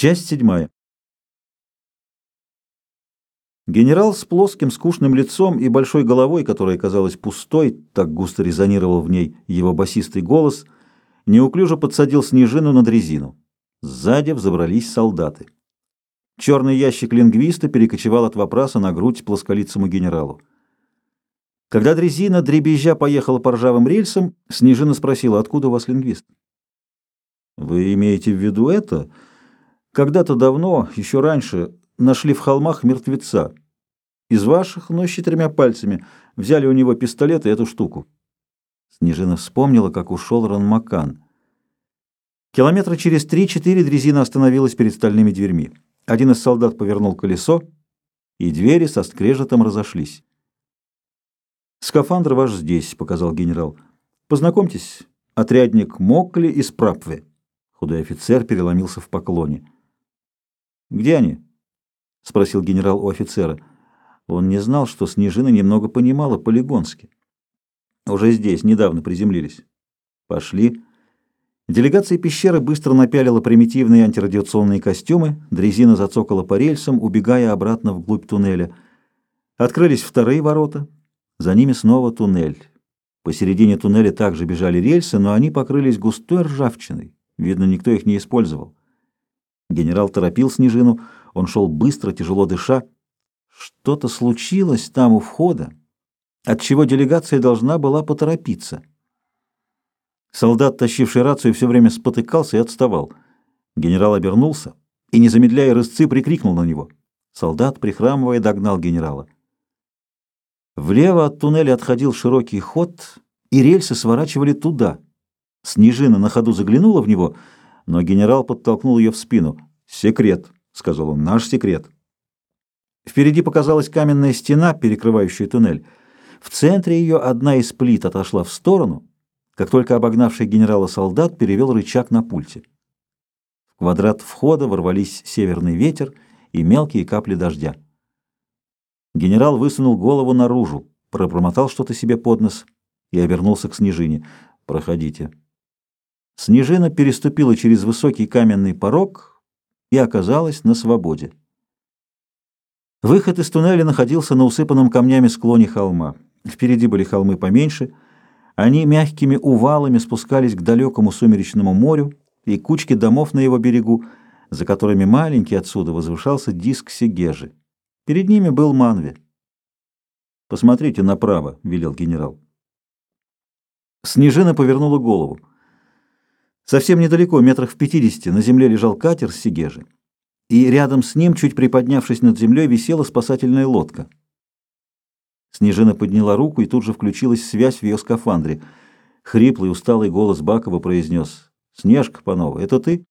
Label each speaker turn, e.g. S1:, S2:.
S1: Часть седьмая. Генерал с плоским скучным лицом и большой головой, которая казалась пустой, так густо резонировал в ней его басистый голос, неуклюже подсадил снежину на дрезину. Сзади взобрались солдаты. Черный ящик лингвиста перекочевал от вопроса на грудь плосколицому генералу. Когда дрезина, дребезжа, поехала по ржавым рельсам, Снежина спросила, откуда у вас лингвист? «Вы имеете в виду это?» Когда-то давно, еще раньше, нашли в холмах мертвеца. Из ваших, но с четырьмя пальцами, взяли у него пистолет и эту штуку. Снежина вспомнила, как ушел Ранмакан. Километра через три-четыре дрезина остановилась перед стальными дверьми. Один из солдат повернул колесо, и двери со скрежетом разошлись. «Скафандр ваш здесь», — показал генерал. «Познакомьтесь, отрядник Мокли из Прапве». Худой офицер переломился в поклоне. «Где они?» — спросил генерал у офицера. Он не знал, что Снежина немного понимала по-легонски. «Уже здесь, недавно приземлились». «Пошли». Делегация пещеры быстро напялила примитивные антирадиационные костюмы, дрезина зацокала по рельсам, убегая обратно вглубь туннеля. Открылись вторые ворота, за ними снова туннель. Посередине туннеля также бежали рельсы, но они покрылись густой ржавчиной. Видно, никто их не использовал. Генерал торопил Снежину, он шел быстро, тяжело дыша. Что-то случилось там у входа, от чего делегация должна была поторопиться. Солдат, тащивший рацию, все время спотыкался и отставал. Генерал обернулся и, не замедляя рысцы, прикрикнул на него. Солдат, прихрамывая, догнал генерала. Влево от туннеля отходил широкий ход, и рельсы сворачивали туда. Снежина на ходу заглянула в него — но генерал подтолкнул ее в спину. «Секрет», — сказал он, — «наш секрет». Впереди показалась каменная стена, перекрывающая туннель. В центре ее одна из плит отошла в сторону, как только обогнавший генерала солдат перевел рычаг на пульте. В квадрат входа ворвались северный ветер и мелкие капли дождя. Генерал высунул голову наружу, пробормотал что-то себе под нос и обернулся к Снежине. «Проходите». Снежина переступила через высокий каменный порог и оказалась на свободе. Выход из туннеля находился на усыпанном камнями склоне холма. Впереди были холмы поменьше. Они мягкими увалами спускались к далекому сумеречному морю и кучке домов на его берегу, за которыми маленький отсюда возвышался диск Сегежи. Перед ними был Манве. «Посмотрите направо», — велел генерал. Снежина повернула голову. Совсем недалеко, метрах в пятидесяти, на земле лежал катер с Сигежи, и рядом с ним, чуть приподнявшись над землей, висела спасательная лодка. Снежина подняла руку, и тут же включилась связь в ее скафандре. Хриплый, усталый голос Бакова произнес «Снежка, Панова, это ты?»